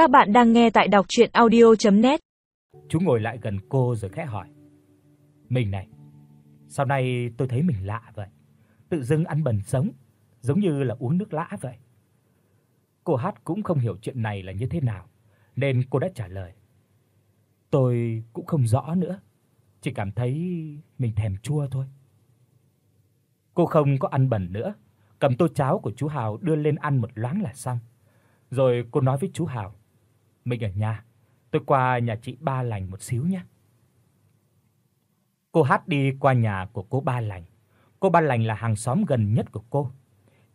Các bạn đang nghe tại đọc audio net Chú ngồi lại gần cô rồi khẽ hỏi: "Mình này, sau này tôi thấy mình lạ vậy, tự dưng ăn bẩn sống, giống như là uống nước lã vậy." Cô Hát cũng không hiểu chuyện này là như thế nào, nên cô đã trả lời: "Tôi cũng không rõ nữa, chỉ cảm thấy mình thèm chua thôi." Cô không có ăn bẩn nữa, cầm tô cháo của chú Hào đưa lên ăn một loáng là xong. Rồi cô nói với chú Hào: "Mình ở nhà, tôi qua nhà chị Ba Lành một xíu nhé." Cô Hát đi qua nhà của cô Ba Lành. Cô Ba Lành là hàng xóm gần nhất của cô,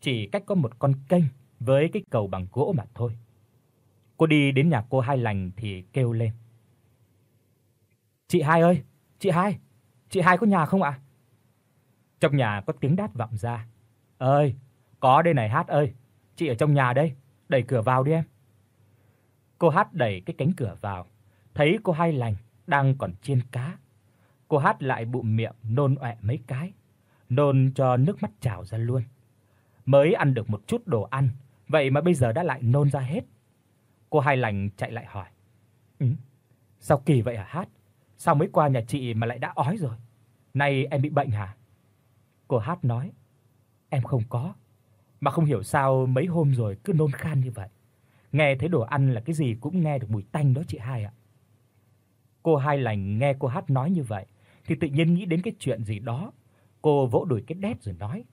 chỉ cách có một con kênh với cái cầu bằng gỗ mà thôi. Cô đi đến nhà cô Hai Lành thì kêu lên. "Chị Hai ơi, chị Hai, chị Hai có nhà không ạ?" Trong nhà có tiếng đáp vọng ra. "Ơi, có đây này Hát ơi, chị ở trong nhà đây, đẩy cửa vào đi em." Cô Hát đẩy cái cánh cửa vào, thấy cô Hai Lành đang còn chiên cá. Cô Hát lại bụm miệng nôn ọe mấy cái, nôn cho nước mắt trào ra luôn. Mới ăn được một chút đồ ăn, vậy mà bây giờ đã lại nôn ra hết. Cô Hai Lành chạy lại hỏi: "Ừ, sao kỳ vậy hả Hát? Sao mới qua nhà chị mà lại đã ói rồi? Nay em bị bệnh hả?" Cô Hát nói: "Em không có, mà không hiểu sao mấy hôm rồi cứ nôn khan như vậy. Nghe thấy đồ ăn là cái gì cũng nghe được mùi tanh đó chị hai ạ." Cô Hai Lành nghe cô Hát nói như vậy thì tự nhiên nghĩ đến cái chuyện gì đó. Cô vỗ đùi cái đét rồi nói: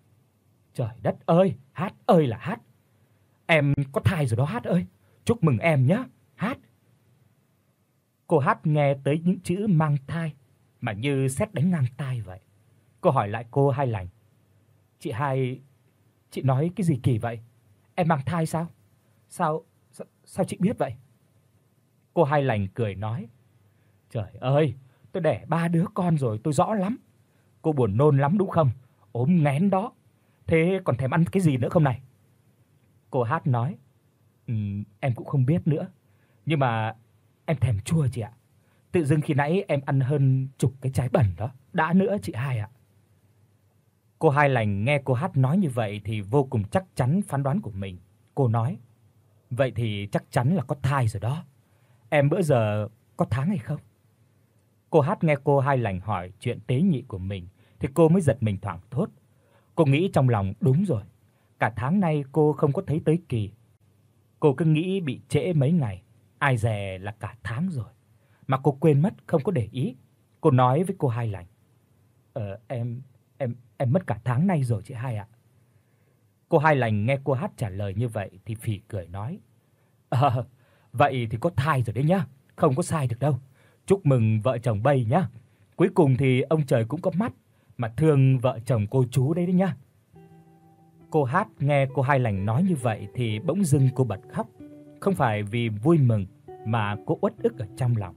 "Trời đất ơi, Hát ơi là Hát. Em có thai rồi đó Hát ơi. Chúc mừng em nhé, Hát." Cô Hát nghe tới những chữ mang thai mà như sét đánh ngang tai vậy. Cô hỏi lại cô Hai Lành: "Chị Hai, chị nói cái gì kỳ vậy? Em mang thai sao? Sao sao, sao chị biết vậy?" Cô Hai Lành cười nói: "Trời ơi, tôi đẻ ba đứa con rồi, tôi rõ lắm. Cô buồn nôn lắm đúng không? Ốm ngén đó. Thế còn thèm ăn cái gì nữa không này?" Cô Hát nói: "Ừm, em cũng không biết nữa, nhưng mà em thèm chua chị ạ. Tự dưng khi nãy em ăn hơn chục cái trái bẩn đó, đã nữa chị Hai ạ." Cô Hai Lành nghe cô Hát nói như vậy thì vô cùng chắc chắn phán đoán của mình. Cô nói: "Vậy thì chắc chắn là có thai rồi đó. Em bữa giờ có tháng hay không?" Cô Hát nghe cô Hai Lành hỏi chuyện tế nhị của mình thì cô mới giật mình thoảng thốt. Cô nghĩ trong lòng đúng rồi, cả tháng nay cô không có thấy tới kỳ. Cô cứ nghĩ bị trễ mấy ngày, ai dè là cả tháng rồi. Mà cô quên mất không có để ý. Cô nói với cô Hai Lành: "Ờ em em em mất cả tháng nay rồi chị Hai ạ." Cô Hai Lành nghe cô Hát trả lời như vậy thì phì cười nói: "À, vậy thì có thai rồi đấy nhá, không có sai được đâu. Chúc mừng vợ chồng Bay nhá. Cuối cùng thì ông trời cũng có mắt mà thương vợ chồng cô chú đấy đấy nhá." Cô Hát nghe cô Hai Lành nói như vậy thì bỗng dưng cô bật khóc, không phải vì vui mừng mà cô uất ức ở trong lòng.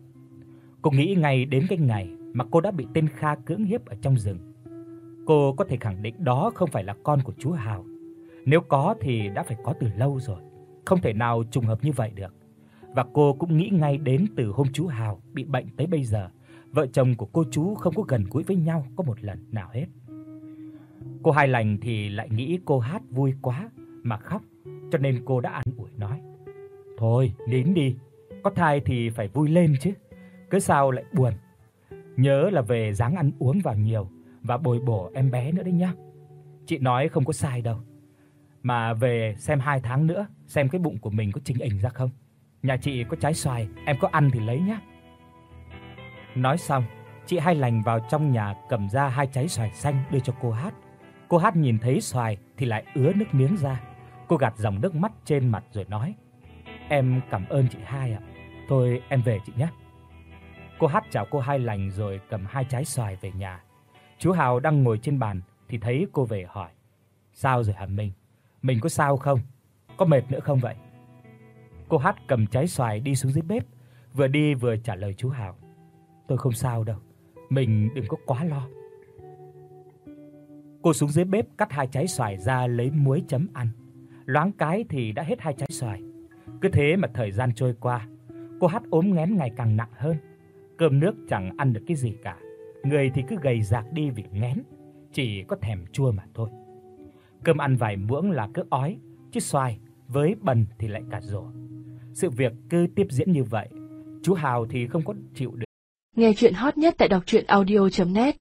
Cô nghĩ ngay đến cái ngày mà cô đã bị tên Kha cưỡng hiếp ở trong rừng. Cô có thể khẳng định đó không phải là con của chú Hào. Nếu có thì đã phải có từ lâu rồi, không thể nào trùng hợp như vậy được. Và cô cũng nghĩ ngay đến từ hôm chú Hào bị bệnh tới bây giờ, vợ chồng của cô chú không có gần gũi với nhau có một lần nào hết. Cô Hai Lành thì lại nghĩ cô Hát vui quá mà khóc, cho nên cô đã an ủi nói: "Thôi, nín đi, có thai thì phải vui lên chứ, cớ sao lại buồn. Nhớ là về ráng ăn uống vào nhiều và bồi bổ em bé nữa đấy nhá. Chị nói không có sai đâu. Mà về xem 2 tháng nữa, xem cái bụng của mình có chỉnh hình ra không. Nhà chị có trái xoài, em có ăn thì lấy nhá." Nói xong, chị Hai Lành vào trong nhà cầm ra hai trái xoài xanh đưa cho cô Hát. Cô Hát nhìn thấy xoài thì lại ứa nước miếng ra. Cô gạt dòng nước mắt trên mặt rồi nói: "Em cảm ơn chị Hai ạ. Thôi em về chị nhé." Cô Hát chào cô Hai Lành rồi cầm hai trái xoài về nhà. Chú Hào đang ngồi trên bàn thì thấy cô về hỏi: "Sao rồi hả minh mình có sao không? Có mệt nữa không vậy?" Cô Hát cầm trái xoài đi xuống dưới bếp, vừa đi vừa trả lời chú Hào: "Tôi không sao đâu, mình đừng có quá lo." Cô xuống dưới bếp cắt hai trái xoài ra lấy muối chấm ăn. Loáng cái thì đã hết hai trái xoài. Cứ thế mà thời gian trôi qua, cô Hát ốm nghén ngày càng nặng hơn. Cơm nước chẳng ăn được cái gì cả, người thì cứ gầy rạc đi vì nghén, chỉ có thèm chua mà thôi. Cơm ăn vài muỗng là cứ ói, chứ xoài với bần thì lại cả rổ. Sự việc cứ tiếp diễn như vậy, chú Hào thì không có chịu được. Nghe chuyện hot nhất tại đọc audio net